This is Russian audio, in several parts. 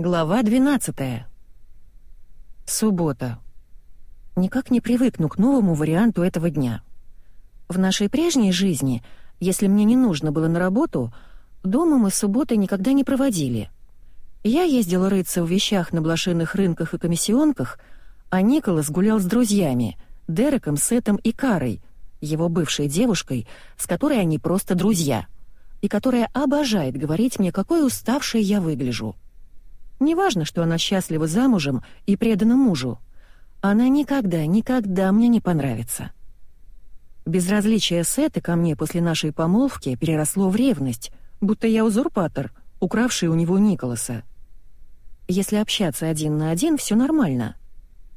Глава 12. Суббота. Никак не привыкну к новому варианту этого дня. В нашей прежней жизни, если мне не нужно было на работу, дома мы субботы никогда не проводили. Я ездила рыться в вещах на блошиных рынках и комиссионках, а Николас гулял с друзьями, Дереком, Сетом и Карой, его бывшей девушкой, с которой они просто друзья, и которая обожает говорить мне, какой уставшей я выгляжу. Неважно, что она счастлива замужем и предана мужу. Она никогда, никогда мне не понравится. Безразличие Сеты ко мне после нашей помолвки переросло в ревность, будто я узурпатор, укравший у него Николаса. Если общаться один на один, все нормально.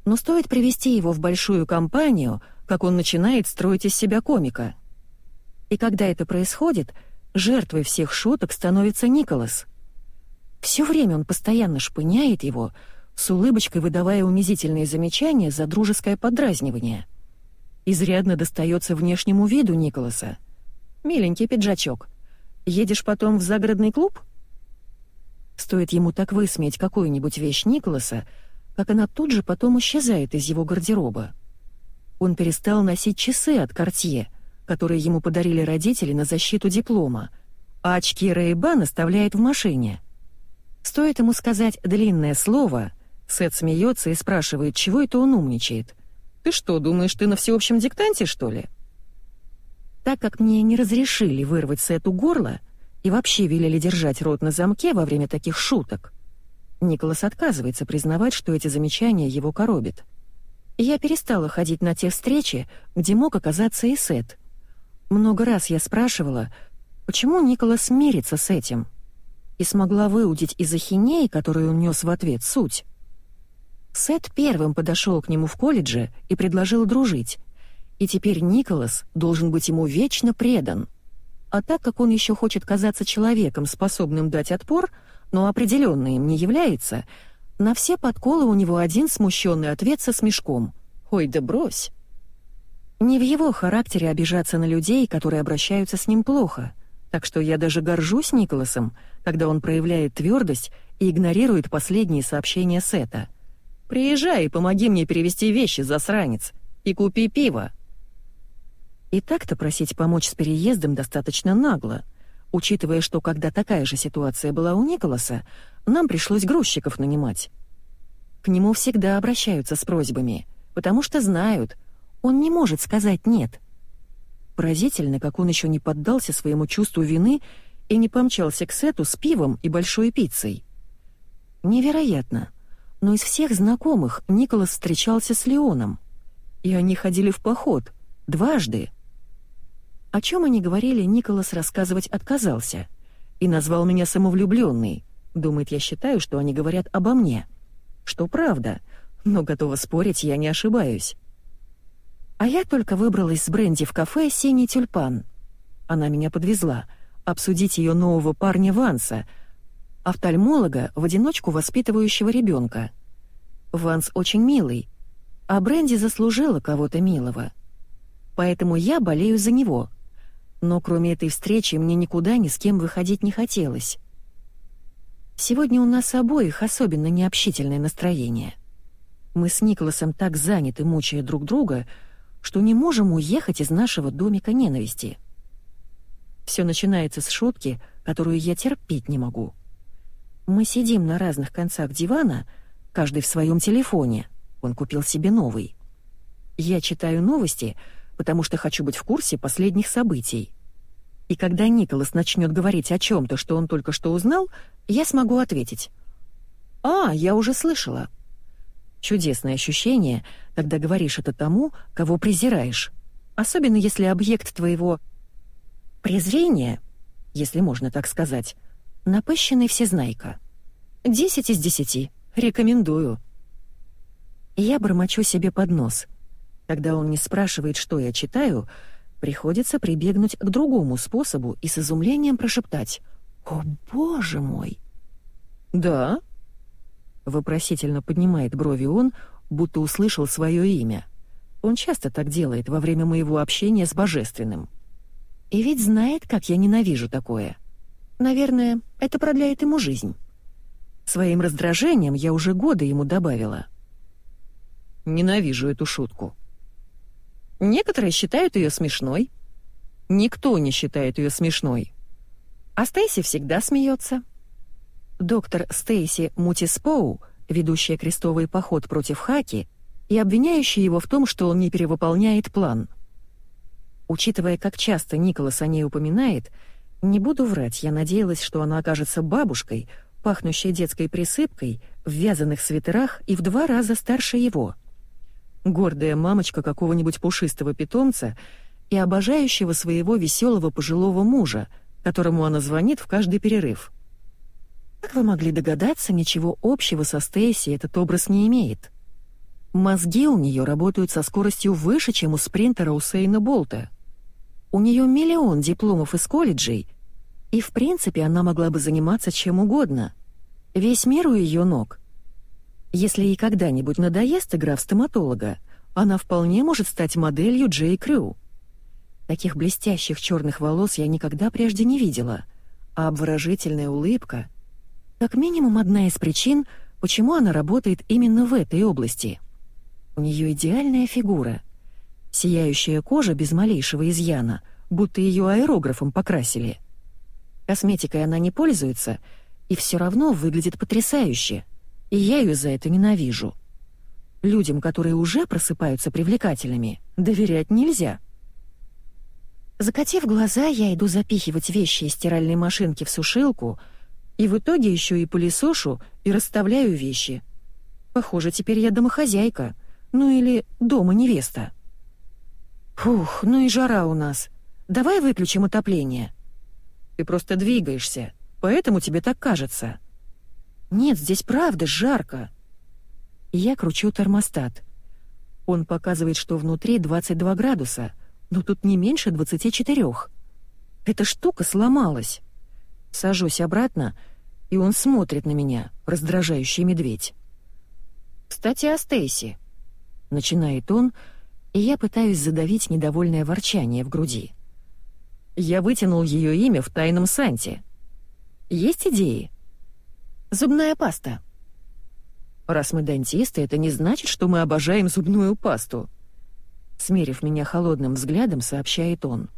Но стоит привести его в большую компанию, как он начинает строить из себя комика. И когда это происходит, жертвой всех шуток становится Николас — все время он постоянно шпыняет его, с улыбочкой выдавая унизительные замечания за дружеское подразнивание. Изрядно достается внешнему виду Николаса. «Миленький пиджачок. Едешь потом в загородный клуб?» Стоит ему так высмеять какую-нибудь вещь Николаса, как она тут же потом исчезает из его гардероба. Он перестал носить часы от Кортье, которые ему подарили родители на защиту диплома, а очки Ray-Ban оставляет в машине — Стоит ему сказать длинное слово, Сет смеется и спрашивает, чего это он умничает. «Ты что, думаешь, ты на всеобщем диктанте, что ли?» Так как мне не разрешили вырвать Сету горло и вообще велели держать рот на замке во время таких шуток, Николас отказывается признавать, что эти замечания его коробят. Я перестала ходить на те встречи, где мог оказаться и Сет. Много раз я спрашивала, почему Николас мирится с этим — и смогла выудить из ахинеи, которую он нес в ответ, суть. Сет первым подошел к нему в колледже и предложил дружить, и теперь Николас должен быть ему вечно предан. А так как он еще хочет казаться человеком, способным дать отпор, но определенно им не является, на все подколы у него один смущенный ответ со смешком. «Ой, да брось!» Не в его характере обижаться на людей, которые обращаются с ним плохо — так что я даже горжусь Николасом, когда он проявляет твердость и игнорирует последние сообщения Сета. «Приезжай и помоги мне перевести вещи, засранец, и купи пиво». И так-то просить помочь с переездом достаточно нагло, учитывая, что когда такая же ситуация была у Николаса, нам пришлось грузчиков нанимать. К нему всегда обращаются с просьбами, потому что знают, он не может сказать «нет», Поразительно, как он еще не поддался своему чувству вины и не помчался к Сету с пивом и большой пиццей. Невероятно, но из всех знакомых Николас встречался с Леоном. И они ходили в поход, дважды. О чем они говорили, Николас рассказывать отказался и назвал меня самовлюбленной. Думает, я считаю, что они говорят обо мне. Что правда, но готова спорить, я не ошибаюсь. А я только выбралась с Бренди в кафе «Синий тюльпан». Она меня подвезла. Обсудить ее нового парня Ванса, офтальмолога, в одиночку воспитывающего ребенка. Ванс очень милый, а Бренди заслужила кого-то милого. Поэтому я болею за него. Но кроме этой встречи мне никуда ни с кем выходить не хотелось. Сегодня у нас обоих особенно необщительное настроение. Мы с Николасом так заняты, мучая друг друга, что не можем уехать из нашего домика ненависти. Все начинается с шутки, которую я терпеть не могу. Мы сидим на разных концах дивана, каждый в своем телефоне. Он купил себе новый. Я читаю новости, потому что хочу быть в курсе последних событий. И когда Николас начнет говорить о чем-то, что он только что узнал, я смогу ответить. «А, я уже слышала». Чудесное ощущение, когда говоришь это тому, кого презираешь. Особенно если объект твоего презрения, если можно так сказать, напыщенный всезнайка. Десять из десяти. Рекомендую. Я бормочу себе под нос. Когда он не спрашивает, что я читаю, приходится прибегнуть к другому способу и с изумлением прошептать «О, боже мой!» «Да?» Вопросительно поднимает брови он, будто услышал свое имя. Он часто так делает во время моего общения с Божественным. И ведь знает, как я ненавижу такое. Наверное, это продляет ему жизнь. Своим раздражением я уже годы ему добавила. Ненавижу эту шутку. Некоторые считают ее смешной. Никто не считает ее смешной. А Стейси всегда смеется. Доктор Стейси Мутиспоу, ведущая крестовый поход против Хаки, и обвиняющий его в том, что он не перевыполняет план. Учитывая, как часто Николас о ней упоминает, не буду врать, я надеялась, что она окажется бабушкой, пахнущей детской присыпкой, в вязаных свитерах и в два раза старше его. Гордая мамочка какого-нибудь пушистого питомца и обожающего своего веселого пожилого мужа, которому она звонит в каждый перерыв. Как вы могли догадаться, ничего общего со Стейси этот образ не имеет. Мозги у нее работают со скоростью выше, чем у спринтера Усейна Болта. У нее миллион дипломов из колледжей, и в принципе она могла бы заниматься чем угодно. Весь мир у ее ног. Если ей когда-нибудь надоест игра в стоматолога, она вполне может стать моделью Джей Крю. Таких блестящих черных волос я никогда прежде не видела, а обворожительная улыбка — как минимум одна из причин, почему она работает именно в этой области — у нее идеальная фигура. Сияющая кожа без малейшего изъяна, будто ее аэрографом покрасили. Косметикой она не пользуется, и все равно выглядит потрясающе, и я ее за это ненавижу. Людям, которые уже просыпаются привлекательными, доверять нельзя. Закатив глаза, я иду запихивать вещи из стиральной машинки в сушилку, и в итоге еще и пылесошу и расставляю вещи. Похоже, теперь я домохозяйка — ну или дома невеста. Фух, ну и жара у нас. Давай выключим отопление. Ты просто двигаешься, поэтому тебе так кажется. Нет, здесь правда жарко. Я кручу термостат. Он показывает, что внутри 22 градуса, но тут не меньше 24. Эта штука сломалась. Сажусь обратно, и он смотрит на меня, раздражающий медведь. Кстати, о Стейси. Начинает он, и я пытаюсь задавить недовольное ворчание в груди. Я вытянул ее имя в тайном санте. Есть идеи? Зубная паста. Раз мы дантисты, это не значит, что мы обожаем зубную пасту. Смерив меня холодным взглядом, сообщает он.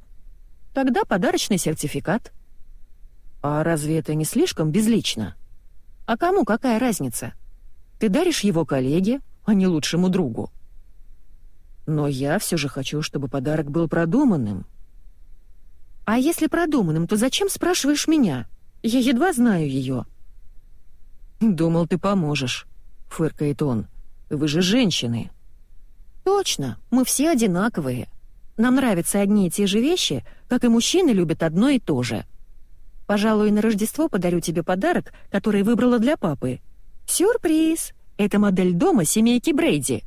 Тогда подарочный сертификат. А разве это не слишком безлично? А кому какая разница? Ты даришь его коллеге, а не лучшему другу. Но я все же хочу, чтобы подарок был продуманным. А если продуманным, то зачем спрашиваешь меня? Я едва знаю ее. Думал, ты поможешь, фыркает он. Вы же женщины. Точно, мы все одинаковые. Нам нравятся одни и те же вещи, как и мужчины любят одно и то же. Пожалуй, на Рождество подарю тебе подарок, который выбрала для папы. Сюрприз! Это модель дома семейки Брейди.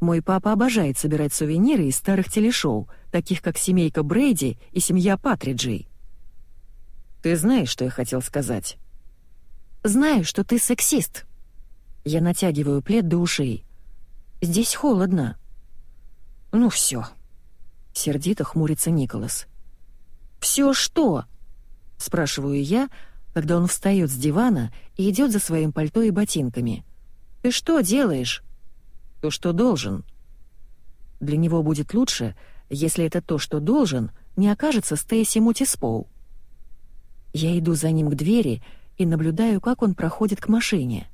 Мой папа обожает собирать сувениры из старых телешоу, таких как «Семейка Брейди» и «Семья Патриджей». «Ты знаешь, что я хотел сказать?» «Знаю, что ты сексист». Я натягиваю плед до ушей. «Здесь холодно». «Ну все. Сердито хмурится Николас. «Все что?» — спрашиваю я, когда он встает с дивана и идет за своим пальто и ботинками. «Ты что делаешь?» то, что должен. Для него будет лучше, если это то, что должен, не окажется Стейси Мутиспоу. Я иду за ним к двери и наблюдаю, как он проходит к машине.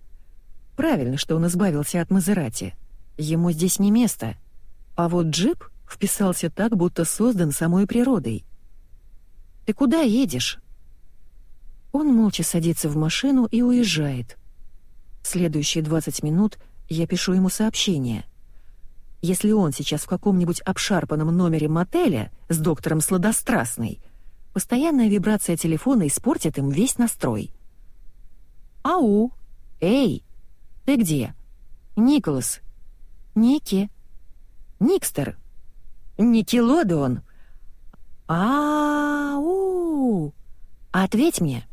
Правильно, что он избавился от Мазерати. Ему здесь не место. А вот джип вписался так, будто создан самой природой. «Ты куда едешь?» Он молча садится в машину и уезжает. Следующие 20 минут — я пишу ему сообщение. Если он сейчас в каком-нибудь обшарпанном номере мотеля с доктором Сладострастной, постоянная вибрация телефона испортит им весь настрой. «Ау! Эй! Ты где?» «Николас!» «Ники!» «Никстер!» «Никелодеон!» «А-у! Ответь мне!»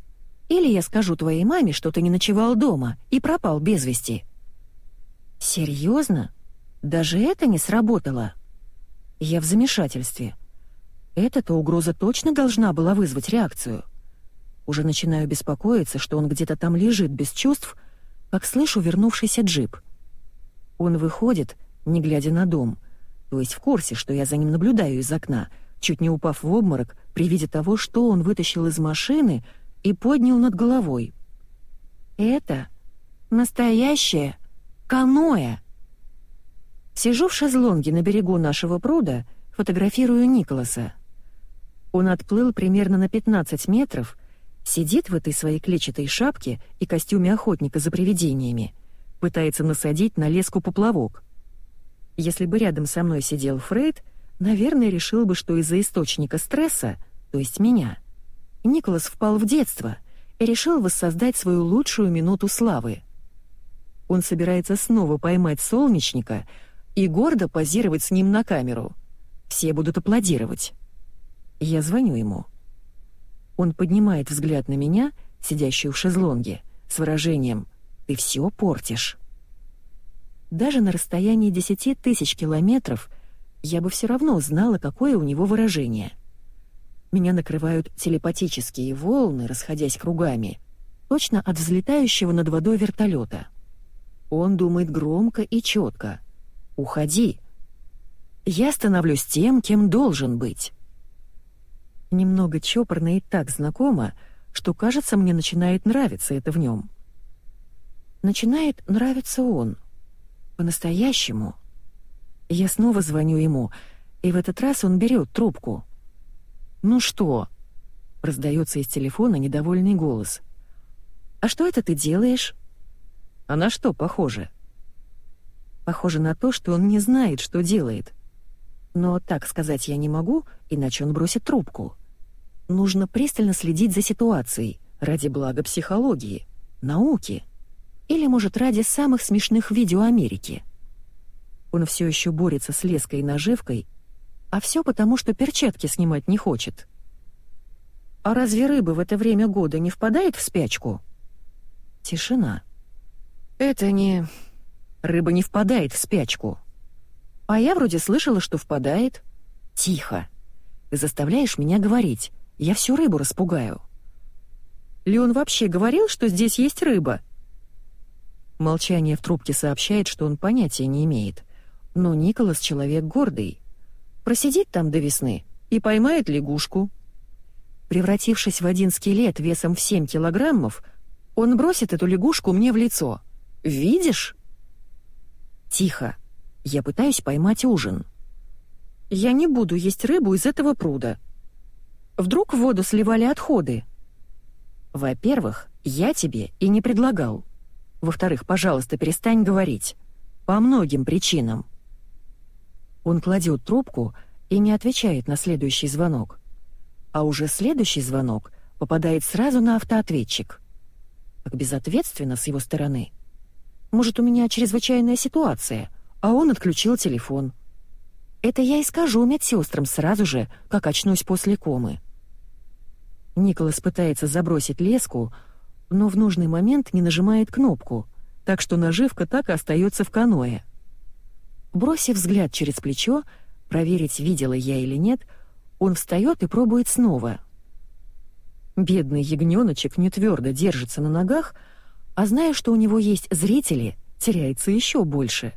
Или я скажу твоей маме, что ты не ночевал дома и пропал без вести. «Серьезно? Даже это не сработало?» Я в замешательстве. Эта-то угроза точно должна была вызвать реакцию. Уже начинаю беспокоиться, что он где-то там лежит без чувств, как слышу вернувшийся джип. Он выходит, не глядя на дом, то есть в курсе, что я за ним наблюдаю из окна, чуть не упав в обморок при виде того, что он вытащил из машины и поднял над головой. Это настоящее каноэ. Сижу в шезлонге на берегу нашего пруда, фотографирую Николаса. Он отплыл примерно на 15 метров, сидит в этой своей клетчатой шапке и костюме охотника за привидениями, пытается насадить на леску поплавок. Если бы рядом со мной сидел Фрейд, наверное, решил бы, что из-за источника стресса, то есть меня, Николас впал в детство и решил воссоздать свою лучшую минуту славы. Он собирается снова поймать солнечника и гордо позировать с ним на камеру. Все будут аплодировать. Я звоню ему. Он поднимает взгляд на меня, сидящую в шезлонге, с выражением «Ты все портишь». Даже на расстоянии десяти тысяч километров я бы все равно знала, какое у него выражение. Меня накрывают телепатические волны, расходясь кругами, точно от взлетающего над водой вертолета. Он думает громко и четко. «Уходи!» Я становлюсь тем, кем должен быть. Немного чопорно и так знакомо, что, кажется, мне начинает нравиться это в нем. Начинает нравиться он. По-настоящему. Я снова звоню ему, и в этот раз он берет трубку. «Ну что?» — раздается из телефона недовольный голос. «А что это ты делаешь?» «А на что похоже?» Похоже на то, что он не знает, что делает. Но так сказать я не могу, иначе он бросит трубку. Нужно пристально следить за ситуацией ради блага психологии, науки или, может, ради самых смешных видео Америки. Он все еще борется с леской и наживкой, а все потому, что перчатки снимать не хочет. А разве рыба в это время года не впадает в спячку? Тишина. Это не... Рыба не впадает в спячку. А я вроде слышала, что впадает. Тихо. Ты заставляешь меня говорить. Я всю рыбу распугаю. Леон вообще говорил, что здесь есть рыба? Молчание в трубке сообщает, что он понятия не имеет. Но Николас человек гордый. Просидит там до весны и поймает лягушку. Превратившись в один скелет весом в 7 килограммов, он бросит эту лягушку мне в лицо. «Видишь?» «Тихо. Я пытаюсь поймать ужин». «Я не буду есть рыбу из этого пруда», Вдруг в воду сливали отходы? Во-первых, я тебе и не предлагал. Во-вторых, пожалуйста, перестань говорить. По многим причинам. Он кладет трубку и не отвечает на следующий звонок. А уже следующий звонок попадает сразу на автоответчик. Как безответственно с его стороны. Может, у меня чрезвычайная ситуация, а он отключил телефон. Это я и скажу медсестрам сразу же, как очнусь после комы. Николас пытается забросить леску, но в нужный момент не нажимает кнопку, так что наживка так и остается в каное. Бросив взгляд через плечо, проверить, видела я или нет, он встает и пробует снова. Бедный ягненочек не твердо держится на ногах, а зная, что у него есть зрители, теряется еще больше.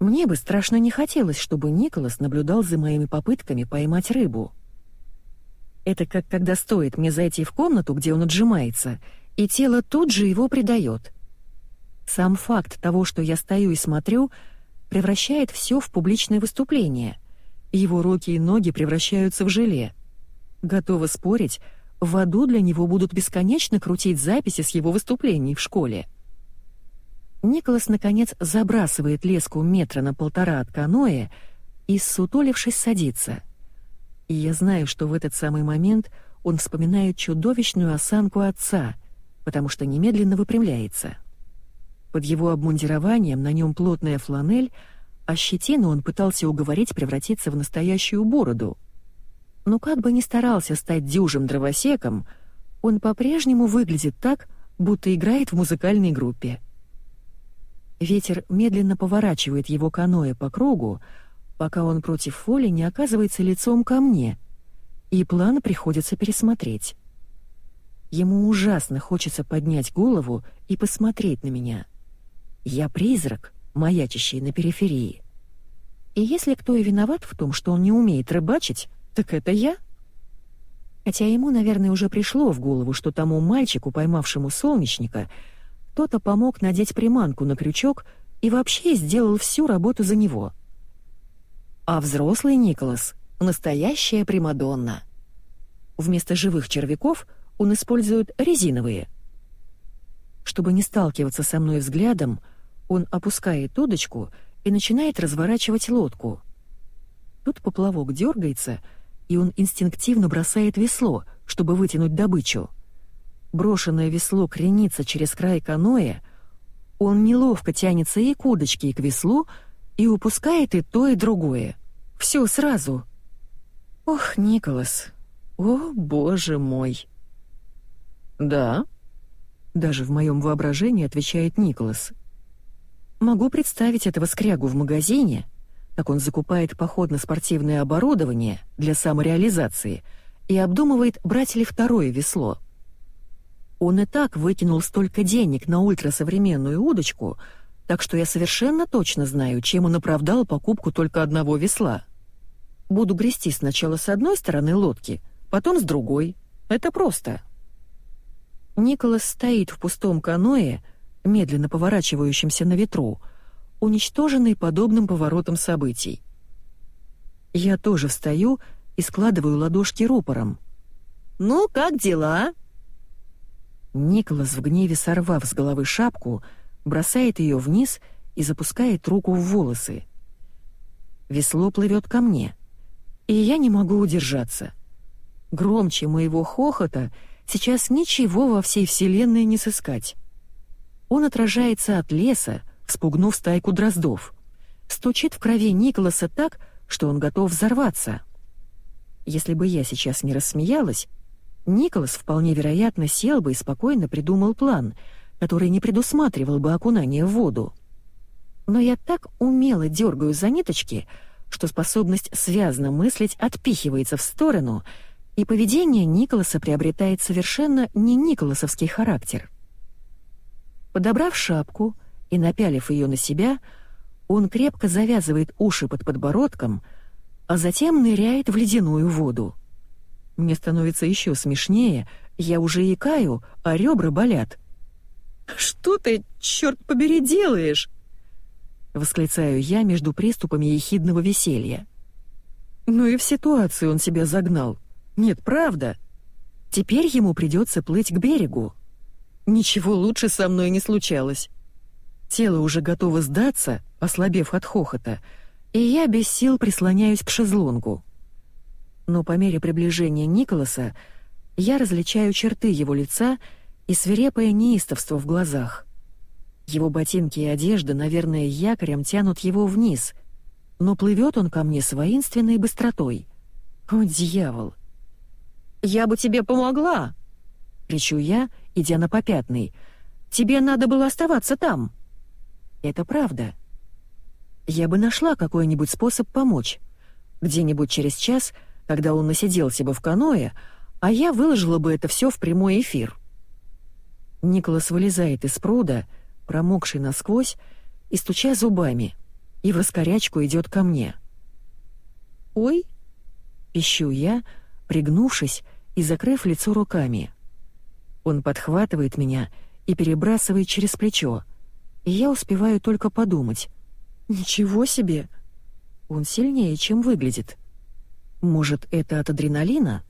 Мне бы страшно не хотелось, чтобы Николас наблюдал за моими попытками поймать рыбу. Это как когда стоит мне зайти в комнату, где он отжимается, и тело тут же его предает. Сам факт того, что я стою и смотрю, превращает все в публичное выступление. Его руки и ноги превращаются в желе. Готова спорить, в аду для него будут бесконечно крутить записи с его выступлений в школе. Николас, наконец, забрасывает леску метра на полтора от каноэ и, сутулившись, садится — и я знаю, что в этот самый момент он вспоминает чудовищную осанку отца, потому что немедленно выпрямляется. Под его обмундированием на нем плотная фланель, а щетину он пытался уговорить превратиться в настоящую бороду. Но как бы ни старался стать дюжим дровосеком, он по-прежнему выглядит так, будто играет в музыкальной группе. Ветер медленно поворачивает его каноэ по кругу, пока он против воли не оказывается лицом ко мне, и план приходится пересмотреть. Ему ужасно хочется поднять голову и посмотреть на меня. Я призрак, маячащий на периферии. И если кто и виноват в том, что он не умеет рыбачить, так это я. Хотя ему, наверное, уже пришло в голову, что тому мальчику, поймавшему солнечника, кто-то помог надеть приманку на крючок и вообще сделал всю работу за него. А взрослый Николас — настоящая Примадонна. Вместо живых червяков он использует резиновые. Чтобы не сталкиваться со мной взглядом, он опускает удочку и начинает разворачивать лодку. Тут поплавок дергается — и он инстинктивно бросает весло, чтобы вытянуть добычу. Брошенное весло кренится через край каноэ, он неловко тянется и к удочке, и к веслу, и упускает и то, и другое. Все сразу. Ох, Николас, о, боже мой. Да, даже в моем воображении отвечает Николас. Могу представить этого скрягу в магазине, как он закупает походно-спортивное оборудование для самореализации и обдумывает, брать ли второе весло. Он и так выкинул столько денег на ультрасовременную удочку, так что я совершенно точно знаю, чем он оправдал покупку только одного весла. Буду грести сначала с одной стороны лодки, потом с другой. Это просто. Николас стоит в пустом каное, медленно поворачивающемся на ветру, уничтоженный подобным поворотом событий. Я тоже встаю и складываю ладошки рупором. «Ну, как дела?» Николас в гневе сорвав с головы шапку, бросает ее вниз и запускает руку в волосы. Весло плывет ко мне, и я не могу удержаться. Громче моего хохота сейчас ничего во всей вселенной не сыскать. Он отражается от леса, спугнув стайку дроздов. Стучит в крови Николаса так, что он готов взорваться. Если бы я сейчас не рассмеялась, Николас вполне вероятно сел бы и спокойно придумал план, который не предусматривал бы окунание в воду. Но я так умело дергаю за ниточки, что способность связно мыслить отпихивается в сторону, и поведение Николаса приобретает совершенно не николасовский характер. Подобрав шапку, и, напялив ее на себя, он крепко завязывает уши под подбородком, а затем ныряет в ледяную воду. Мне становится еще смешнее, я уже икаю, а ребра болят. «Что ты, черт побери, делаешь?» Восклицаю я между приступами ехидного веселья. Ну и в ситуацию он себя загнал. Нет, правда. Теперь ему придется плыть к берегу. Ничего лучше со мной не случалось. Тело уже готово сдаться, ослабев от хохота, и я без сил прислоняюсь к шезлонгу. Но по мере приближения Николаса я различаю черты его лица и свирепое неистовство в глазах. Его ботинки и одежда, наверное, якорем тянут его вниз, но плывет он ко мне с воинственной быстротой. О, дьявол! «Я бы тебе помогла!» — кричу я, идя на попятный. «Тебе надо было оставаться там!» Это правда. Я бы нашла какой-нибудь способ помочь. Где-нибудь через час, когда он насиделся бы в каное, а я выложила бы это все в прямой эфир. Николас вылезает из пруда, промокший насквозь, и стуча зубами, и в раскорячку идет ко мне. «Ой!» — пищу я, пригнувшись и закрыв лицо руками. Он подхватывает меня и перебрасывает через плечо — и я успеваю только подумать. «Ничего себе! Он сильнее, чем выглядит. Может, это от адреналина?»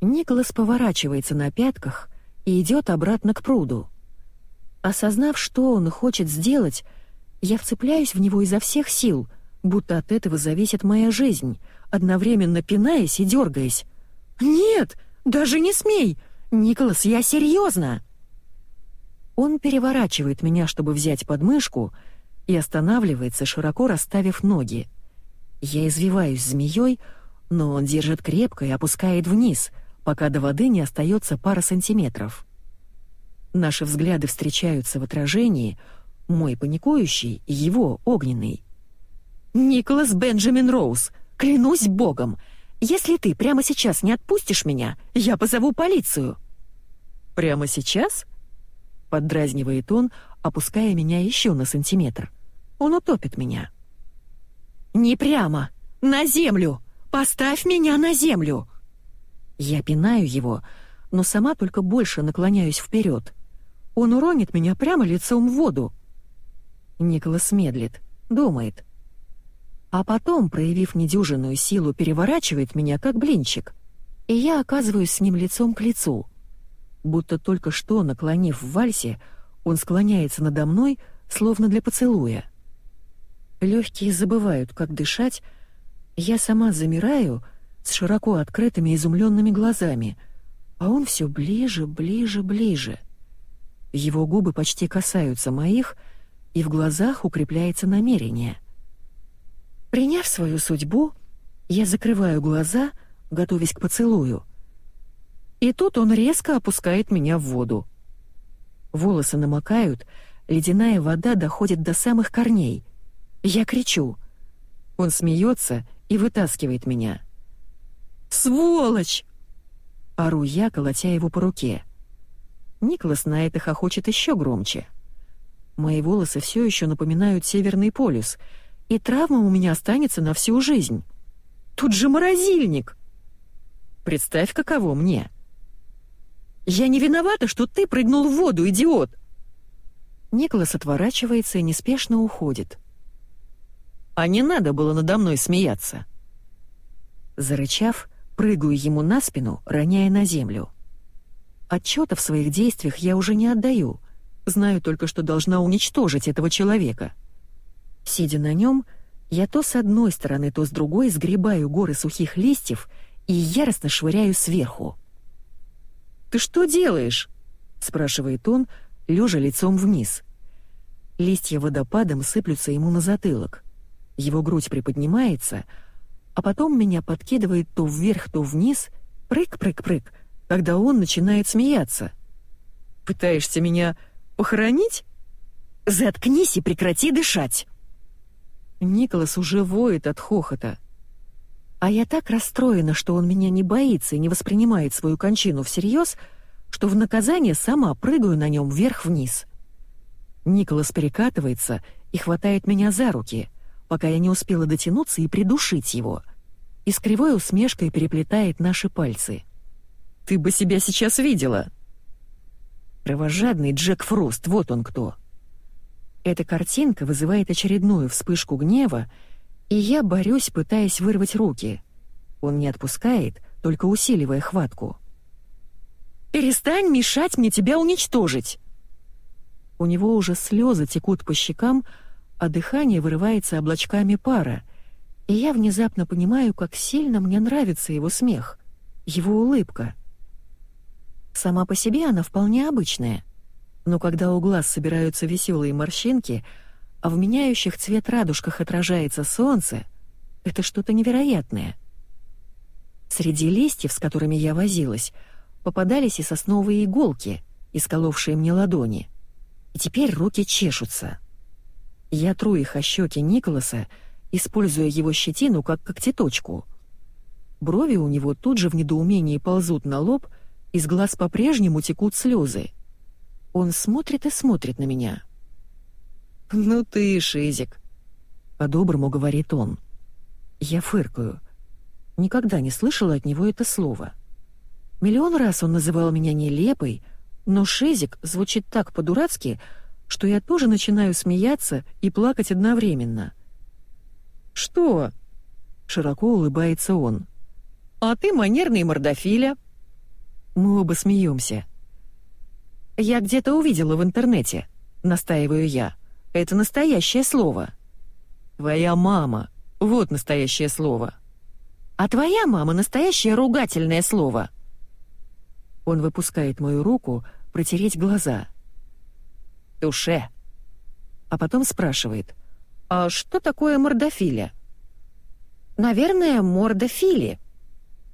Николас поворачивается на пятках и идет обратно к пруду. Осознав, что он хочет сделать, я вцепляюсь в него изо всех сил, будто от этого зависит моя жизнь, одновременно пинаясь и дергаясь. «Нет, даже не смей! Николас, я серьезно!» Он переворачивает меня, чтобы взять подмышку, и останавливается, широко расставив ноги. Я извиваюсь змеей, но он держит крепко и опускает вниз, пока до воды не остается пара сантиметров. Наши взгляды встречаются в отражении, мой паникующий, его огненный. «Николас Бенджамин Роуз, клянусь богом, если ты прямо сейчас не отпустишь меня, я позову полицию!» Прямо сейчас?» Поддразнивает он, опуская меня еще на сантиметр. Он утопит меня. «Не прямо! На землю! Поставь меня на землю!» Я пинаю его, но сама только больше наклоняюсь вперед. Он уронит меня прямо лицом в воду. Николас медлит, думает. А потом, проявив недюжинную силу, переворачивает меня, как блинчик. И я оказываюсь с ним лицом к лицу. Будто только что, наклонив в вальсе, он склоняется надо мной, словно для поцелуя. Легкие забывают, как дышать. Я сама замираю с широко открытыми изумленными глазами, а он все ближе, ближе, ближе. Его губы почти касаются моих, и в глазах укрепляется намерение. Приняв свою судьбу, я закрываю глаза, готовясь к поцелую. И тут он резко опускает меня в воду. Волосы намокают, ледяная вода доходит до самых корней. Я кричу. Он смеется и вытаскивает меня. «Сволочь!» Ору я, колотя его по руке. Николас на это хохочет еще громче. Мои волосы все еще напоминают Северный полюс — и травма у меня останется на всю жизнь. Тут же морозильник. Представь, каково мне. Я не виновата, что ты прыгнул в воду, идиот. Николас отворачивается и неспешно уходит. А не надо было надо мной смеяться. Зарычав, прыгаю ему на спину, роняя на землю. Отчета в своих действиях я уже не отдаю. Знаю только, что должна уничтожить этого человека. Сидя на нем, я то с одной стороны, то с другой сгребаю горы сухих листьев и яростно швыряю сверху. «Ты что делаешь?» — спрашивает он, лежа лицом вниз. Листья водопадом сыплются ему на затылок. Его грудь приподнимается, а потом меня подкидывает то вверх, то вниз, прыг-прыг-прыг, когда он начинает смеяться. «Пытаешься меня похоронить?» «Заткнись и прекрати дышать!» Николас уже воет от хохота. А я так расстроена, что он меня не боится и не воспринимает свою кончину всерьез, что в наказание сама прыгаю на нем вверх-вниз. Николас перекатывается и хватает меня за руки, пока я не успела дотянуться и придушить его. И с кривой усмешкой переплетает наши пальцы. «Ты бы себя сейчас видела!» Кровожадный Джек Фрост, вот он кто. Эта картинка вызывает очередную вспышку гнева, и я борюсь, пытаясь вырвать руки. Он не отпускает, только усиливая хватку. «Перестань мешать мне тебя уничтожить!» У него уже слезы текут по щекам, а дыхание вырывается облачками пара, и я внезапно понимаю, как сильно мне нравится его смех, его улыбка. Сама по себе она вполне обычная — но когда у глаз собираются веселые морщинки, а в меняющих цвет радужках отражается солнце, это что-то невероятное. Среди листьев, с которыми я возилась, попадались и сосновые иголки, исколовшие мне ладони. И теперь руки чешутся. Я тру их о щеки Николаса, используя его щетину как когтеточку. Брови у него тут же в недоумении ползут на лоб, из глаз по-прежнему текут слезы. Он смотрит и смотрит на меня. «Ну ты, Шизик», — по-доброму говорит он. Я фыркаю. Никогда не слышала от него это слово. Миллион раз он называл меня нелепой, но «шизик» звучит так по-дурацки, что я тоже начинаю смеяться и плакать одновременно. «Что?» — широко улыбается он. «А ты манерный мордофиля». Мы оба смеемся. «Я где-то увидела в интернете», — настаиваю я. «Это настоящее слово». «Твоя мама. Вот настоящее слово». «А твоя мама — настоящее ругательное слово». Он выпускает мою руку протереть глаза. «Туше». А потом спрашивает, «А что такое мордофиля?» «Наверное, мордофили».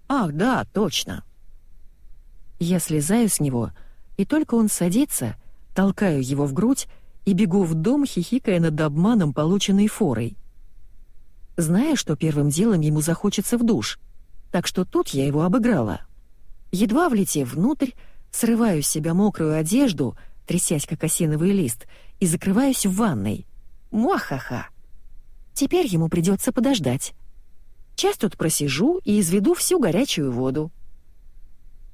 «Ах, да, точно». Я слезаю с него — и только он садится, толкаю его в грудь и бегу в дом, хихикая над обманом, полученной форой. Зная, что первым делом ему захочется в душ, так что тут я его обыграла. Едва влетев внутрь, срываю с себя мокрую одежду, трясясь как осиновый лист, и закрываюсь в ванной. Муахаха! Теперь ему придется подождать. Час тут просижу и изведу всю горячую воду.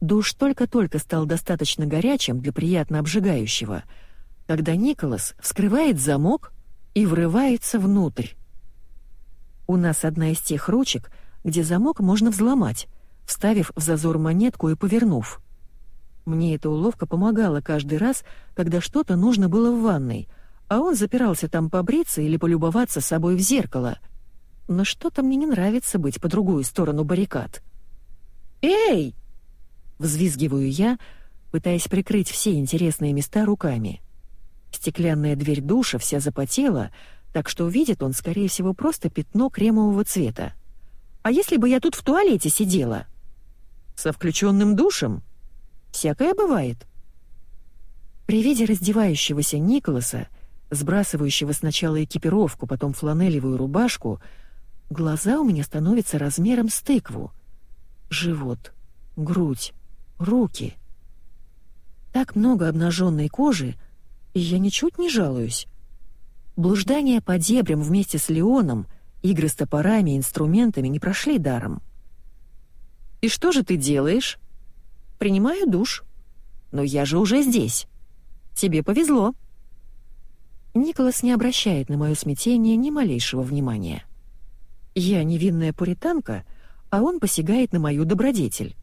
Душ только-только стал достаточно горячим для приятно обжигающего, когда Николас вскрывает замок и врывается внутрь. У нас одна из тех ручек, где замок можно взломать, вставив в зазор монетку и повернув. Мне эта уловка помогала каждый раз, когда что-то нужно было в ванной, а он запирался там побриться или полюбоваться собой в зеркало — но что-то мне не нравится быть по другую сторону баррикад. «Эй!» — взвизгиваю я, пытаясь прикрыть все интересные места руками. Стеклянная дверь душа вся запотела, так что увидит он, скорее всего, просто пятно кремового цвета. «А если бы я тут в туалете сидела?» «Со включенным душем?» «Всякое бывает». При виде раздевающегося Николаса, сбрасывающего сначала экипировку, потом фланелевую рубашку, Глаза у меня становятся размером с тыкву. Живот, грудь, руки. Так много обнаженной кожи, и я ничуть не жалуюсь. Блуждания по дебрям вместе с Леоном, игры с топорами и инструментами не прошли даром. «И что же ты делаешь?» «Принимаю душ. Но я же уже здесь. Тебе повезло». Николас не обращает на мое смятение ни малейшего внимания. Я невинная пуританка, а он посягает на мою добродетель.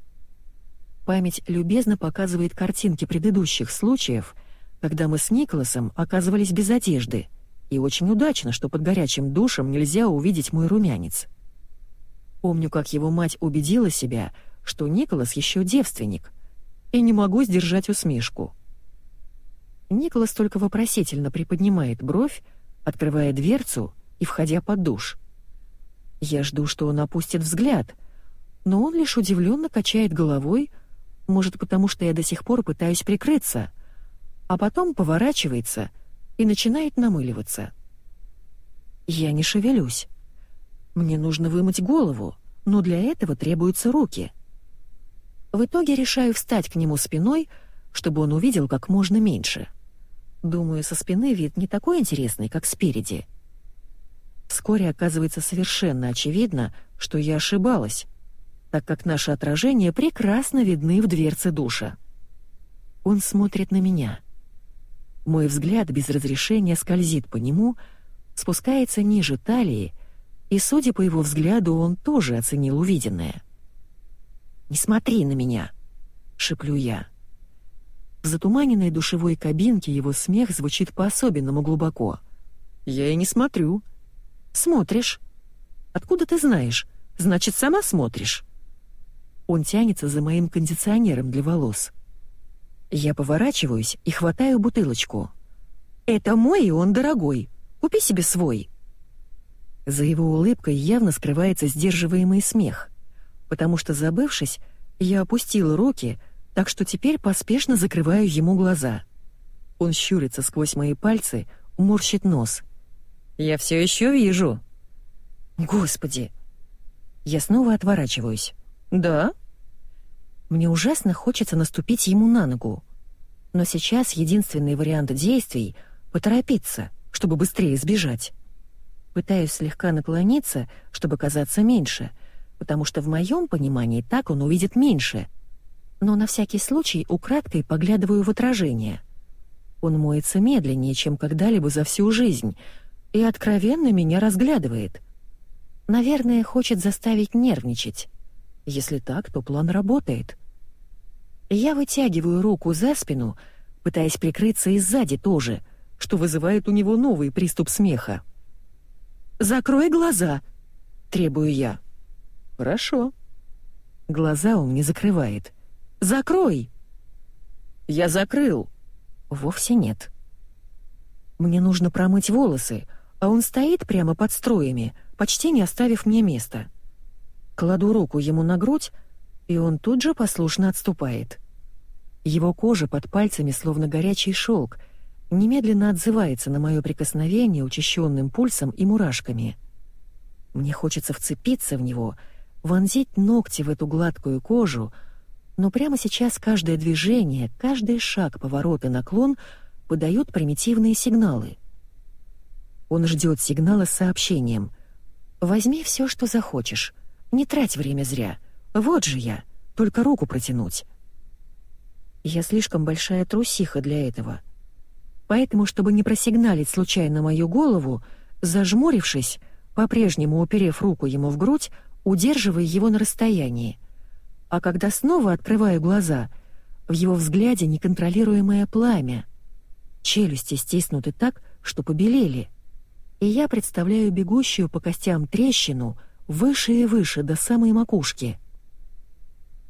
Память любезно показывает картинки предыдущих случаев, когда мы с Николасом оказывались без одежды, и очень удачно, что под горячим душем нельзя увидеть мой румянец. Помню, как его мать убедила себя, что Николас еще девственник, и не могу сдержать усмешку. Николас только вопросительно приподнимает бровь, открывая дверцу и входя под душ. Я жду, что он опустит взгляд, но он лишь удивленно качает головой, может, потому что я до сих пор пытаюсь прикрыться, а потом поворачивается и начинает намыливаться. Я не шевелюсь. Мне нужно вымыть голову, но для этого требуются руки. В итоге решаю встать к нему спиной, чтобы он увидел как можно меньше. Думаю, со спины вид не такой интересный, как спереди. Вскоре оказывается совершенно очевидно, что я ошибалась, так как наши отражения прекрасно видны в дверце душа. Он смотрит на меня. Мой взгляд без разрешения скользит по нему, спускается ниже талии, и, судя по его взгляду, он тоже оценил увиденное. «Не смотри на меня!» — шеплю я. В затуманенной душевой кабинке его смех звучит по-особенному глубоко. «Я и не смотрю», «Смотришь». «Откуда ты знаешь? Значит, сама смотришь». Он тянется за моим кондиционером для волос. Поворачиваюсь и хватаю бутылочку. «Это мой, и он дорогой. Купи себе свой». За его улыбкой явно скрывается сдерживаемый смех, потому что, забывшись, я опустила руки, так что теперь поспешно закрываю ему глаза. Он щурится сквозь мои пальцы, морщит нос — я все еще вижу». «Господи!» Я снова отворачиваюсь. «Да?» Мне ужасно хочется наступить ему на ногу. Но сейчас единственный вариант действий — поторопиться, чтобы быстрее сбежать. Пытаюсь слегка наклониться, чтобы казаться меньше, потому что в моем понимании так он увидит меньше. Но на всякий случай украдкой поглядываю в отражение. Он моется медленнее, чем когда-либо за всю жизнь — и откровенно меня разглядывает. Наверное, хочет заставить нервничать. Если так, то план работает. Я вытягиваю руку за спину, пытаясь прикрыться и сзади тоже, что вызывает у него новый приступ смеха. «Закрой глаза!» — требую я. «Хорошо». Глаза он не закрывает. «Закрой!» «Я закрыл!» «Вовсе нет». «Мне нужно промыть волосы, а он стоит прямо под строями, почти не оставив мне места. Кладу руку ему на грудь, и он тут же послушно отступает. Его кожа под пальцами словно горячий шелк, немедленно отзывается на мое прикосновение учащенным пульсом и мурашками. Мне хочется вцепиться в него, вонзить ногти в эту гладкую кожу, Но прямо сейчас каждое движение, каждый шаг, поворот и наклон подают примитивные сигналы. Он ждет сигнала с сообщением «Возьми все, что захочешь, не трать время зря, вот же я, только руку протянуть». Я слишком большая трусиха для этого. Поэтому, чтобы не просигналить случайно мою голову, зажмурившись, по-прежнему уперев руку ему в грудь, удерживая его на расстоянии. А когда снова открываю глаза, в его взгляде неконтролируемое пламя. Челюсти стиснуты так, что побелели. И я представляю бегущую по костям трещину выше и выше до самой макушки —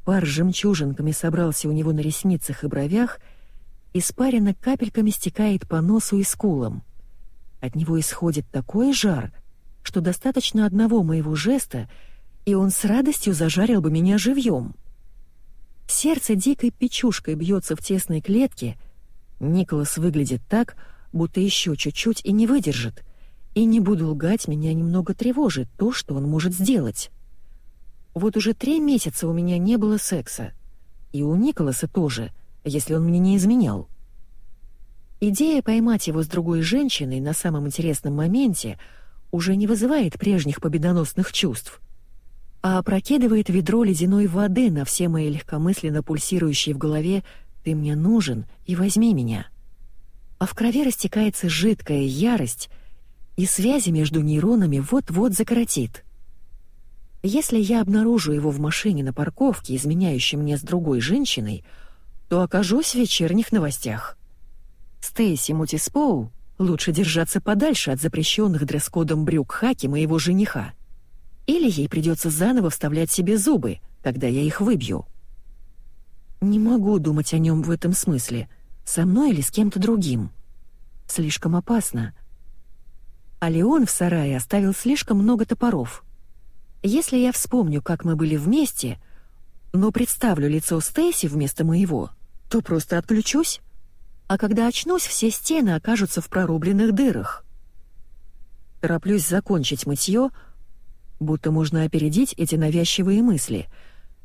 Пар жемчужинками собрался у него на ресницах и бровях, испарина капельками стекает по носу и скулам. От него исходит такой жар, что достаточно одного моего жеста, и он с радостью зажарил бы меня живьем. Сердце дикой печушкой бьется в тесной клетке. Николас выглядит так, будто еще чуть-чуть и не выдержит. И не буду лгать, меня немного тревожит то, что он может сделать. Вот уже три месяца у меня не было секса. И у Николаса тоже, если он мне не изменял. Идея поймать его с другой женщиной на самом интересном моменте уже не вызывает прежних победоносных чувств, а опрокидывает ведро ледяной воды на все мои легкомысленно пульсирующие в голове «ты мне нужен и возьми меня». А в крови растекается жидкая ярость, и связи между нейронами вот-вот закоротит — если я обнаружу его в машине на парковке, изменяющей мне с другой женщиной, то окажусь в вечерних новостях. Стейси Мутиспоу лучше держаться подальше от запрещенных дресс-кодом брюк хаки моего жениха. Или ей придется заново вставлять себе зубы, когда я их выбью. Не могу думать о нем в этом смысле, со мной или с кем-то другим. Слишком опасно. А Леон в сарае оставил слишком много топоров — если я вспомню, как мы были вместе, но представлю лицо Стейси вместо моего, то просто отключусь. А когда очнусь, все стены окажутся в прорубленных дырах. Тороплюсь закончить мытье, будто можно опередить эти навязчивые мысли,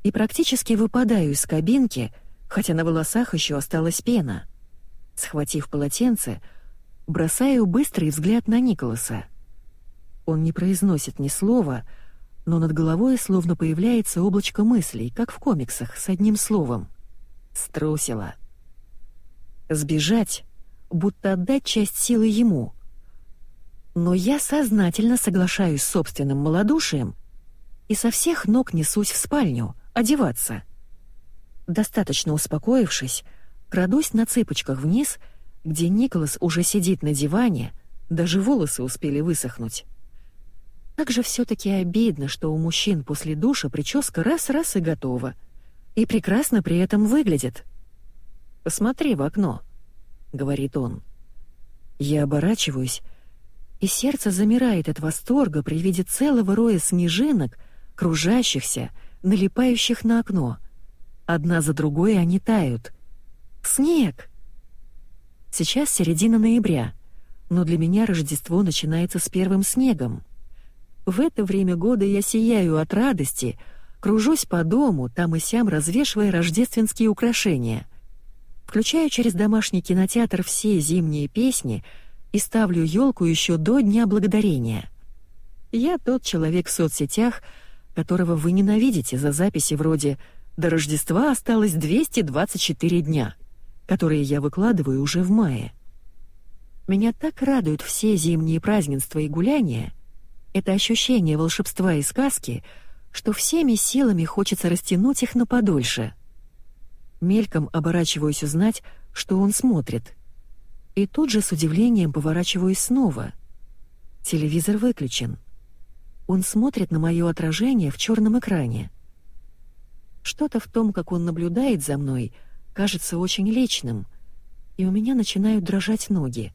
и практически выпадаю из кабинки, хотя на волосах еще осталась пена. Схватив полотенце, бросаю быстрый взгляд на Николаса. Он не произносит ни слова, — но над головой словно появляется облачко мыслей, как в комиксах, с одним словом. Струсила. Сбежать, будто отдать часть силы ему. Но я сознательно соглашаюсь с собственным малодушием и со всех ног несусь в спальню, одеваться. Достаточно успокоившись, крадусь на цыпочках вниз, где Николас уже сидит на диване, даже волосы успели высохнуть. Как же все-таки обидно, что у мужчин после душа прическа раз-раз и готова. И прекрасно при этом выглядит. «Посмотри в окно», — говорит он. Я оборачиваюсь, и сердце замирает от восторга при виде целого роя снежинок, кружащихся, налипающих на окно. Одна за другой они тают. Снег! Сейчас середина ноября, но для меня Рождество начинается с первым снегом. В это время года я сияю от радости, кружусь по дому, там и сям развешивая рождественские украшения. Включаю через домашний кинотеатр все зимние песни и ставлю елку еще до Дня Благодарения. Я тот человек в соцсетях, которого вы ненавидите за записи вроде «До Рождества осталось 224 дня», которые я выкладываю уже в мае. Меня так радуют все зимние празднества и гуляния, это ощущение волшебства и сказки, что всеми силами хочется растянуть их на подольше. Мельком оборачиваюсь узнать, что он смотрит. И тут же с удивлением поворачиваюсь снова. Телевизор выключен. Он смотрит на мое отражение в черном экране. Что-то в том, как он наблюдает за мной, кажется очень личным, и у меня начинают дрожать ноги.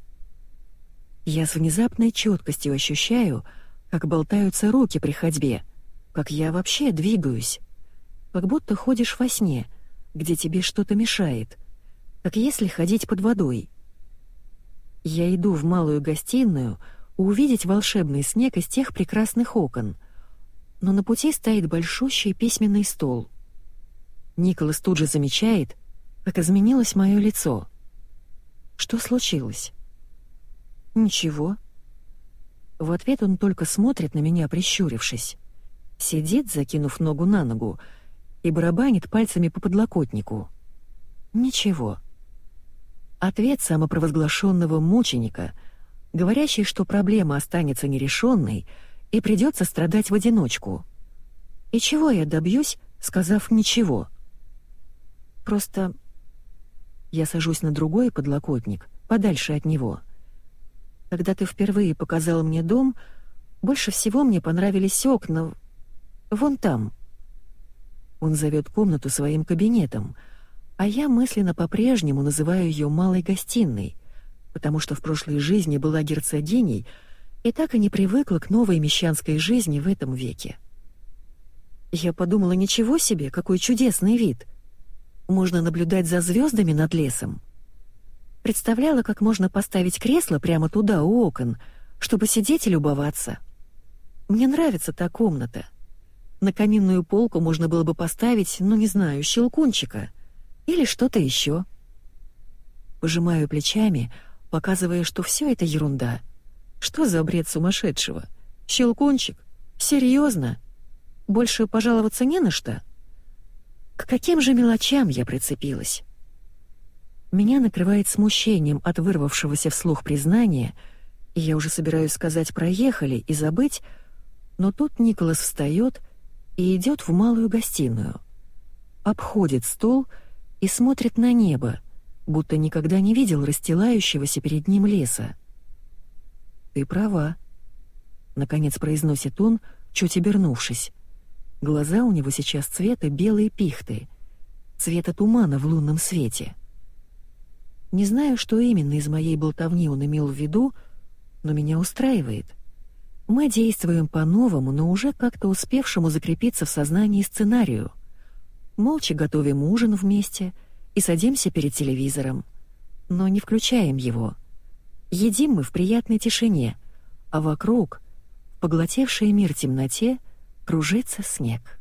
Я с внезапной четкостью ощущаю, как болтаются руки при ходьбе, как я вообще двигаюсь. Как будто ходишь во сне, где тебе что-то мешает, как если ходить под водой. Я иду в малую гостиную увидеть волшебный снег из тех прекрасных окон, но на пути стоит большущий письменный стол. Николас тут же замечает, как изменилось мое лицо. Что случилось? Ничего. В ответ он только смотрит на меня, прищурившись. Сидит, закинув ногу на ногу, и барабанит пальцами по подлокотнику. Ничего. Ответ самопровозглашенного мученика, говорящий, что проблема останется нерешенной и придется страдать в одиночку. И чего я добьюсь, сказав «ничего»? Просто я сажусь на другой подлокотник, подальше от него. Когда ты впервые показал мне дом, больше всего мне понравились окна вон там. Он зовет комнату своим кабинетом — а я мысленно по-прежнему называю ее «малой гостиной», потому что в прошлой жизни была герцогиней и так и не привыкла к новой мещанской жизни в этом веке. Я подумала, ничего себе, какой чудесный вид. Можно наблюдать за звездами над лесом. Представляла, как можно поставить кресло прямо туда, у окон, чтобы сидеть и любоваться. Мне нравится та комната. На каминную полку можно было бы поставить, ну не знаю, щелкунчика — или что-то еще. Пожимаю плечами, показывая, что все это ерунда. Что за бред сумасшедшего? Щелкунчик? Серьезно? Больше пожаловаться не на что? К каким же мелочам я прицепилась? Меня накрывает смущением от вырвавшегося вслух признания, и я уже собираюсь сказать «проехали» и забыть, но тут Николас встает и идет в малую гостиную. Обходит стол и смотрит на небо, будто никогда не видел расстилающегося перед ним леса. «Ты права», — наконец произносит он, чуть обернувшись. Глаза у него сейчас цвета белой пихты, цвета тумана в лунном свете. Не знаю, что именно из моей болтовни он имел в виду, но меня устраивает. Мы действуем по-новому, но уже как-то успевшему закрепиться в сознании сценарию — молча готовим ужин вместе и садимся перед телевизором. Но не включаем его. Едим мы в приятной тишине, а вокруг, в поглотевшей мир темноте, кружится снег.